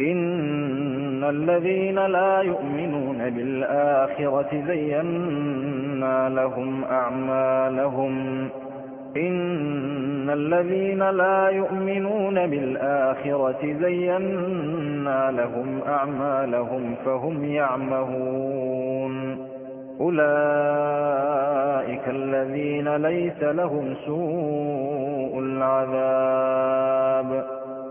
إن الذين لا يؤمنون بالآخرة زينا لهم أعمالهم إن الذين لا يؤمنون بالآخرة زينا لهم أعمالهم فهم يعمهون أولئك الذين ليس لهم سوء العذاب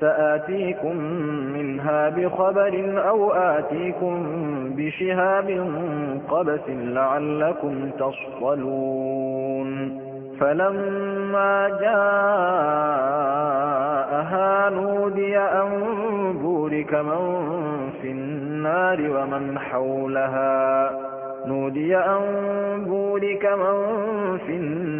سآتيكم منها بخبر أو آتيكم بشهاب قبس لعلكم تصطلون. فلما جاءها نودي أن بورك من في النار ومن حولها. نودي أن بورك من في النار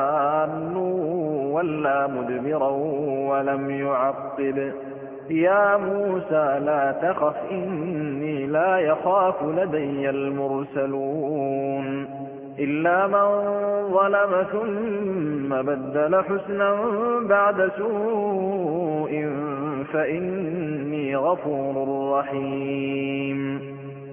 ولا مدبرا ولم يعقب. يا موسى لا تخف إني لا يخاف لدي المرسلون. إلا من ظلم ثم بدل حسنا بعد سوء فإني غفور رحيم.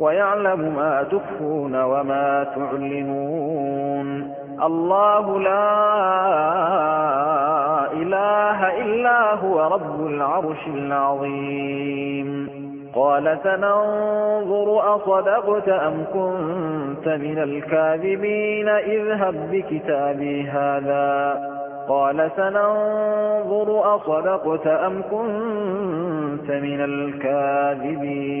ويعلم ما تخفون وما تعلنون. الله لا إله إلا هو رب العرش العظيم. قال سننظر أصدقت أم كنت من الكاذبين؟ اذهب بكتابي هذا. قال سننظر أصدقت أم كنت من الكاذبين.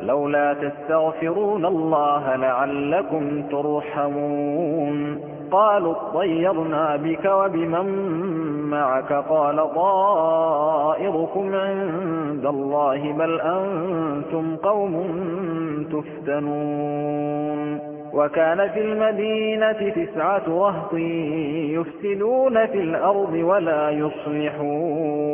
لولا تستغفرون الله لعلكم ترحمون. قالوا اطيرنا بك وبمن معك؟ قال طائركم عند الله بل أنتم قوم تفتنون. وكان في المدينة تسعة رهط يفسدون في الأرض ولا يصلحون.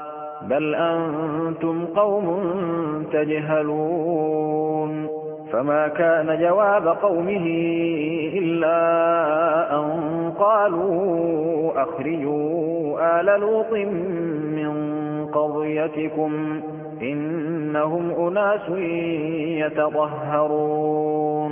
بل أنتم قوم تجهلون فما كان جواب قومه إلا أن قالوا أخرجوا آل لوط من قضيتكم إنهم أناس يتطهرون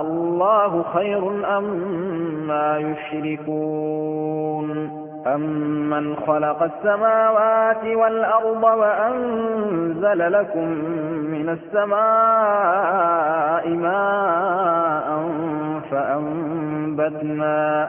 الله خير أم ما يشركون أمن خلق السماوات والأرض وأنزل لكم من السماء ماء فأنبتنا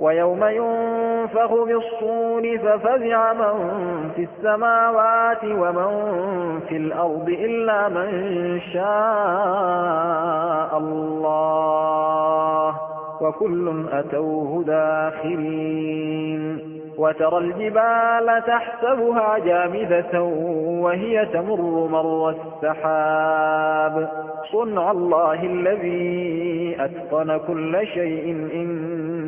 ويوم ينفخ بالصور ففزع من في السماوات ومن في الأرض إلا من شاء الله وكل أتوه داخرين وترى الجبال تحسبها جامدة وهي تمر مر السحاب صنع الله الذي أتقن كل شيء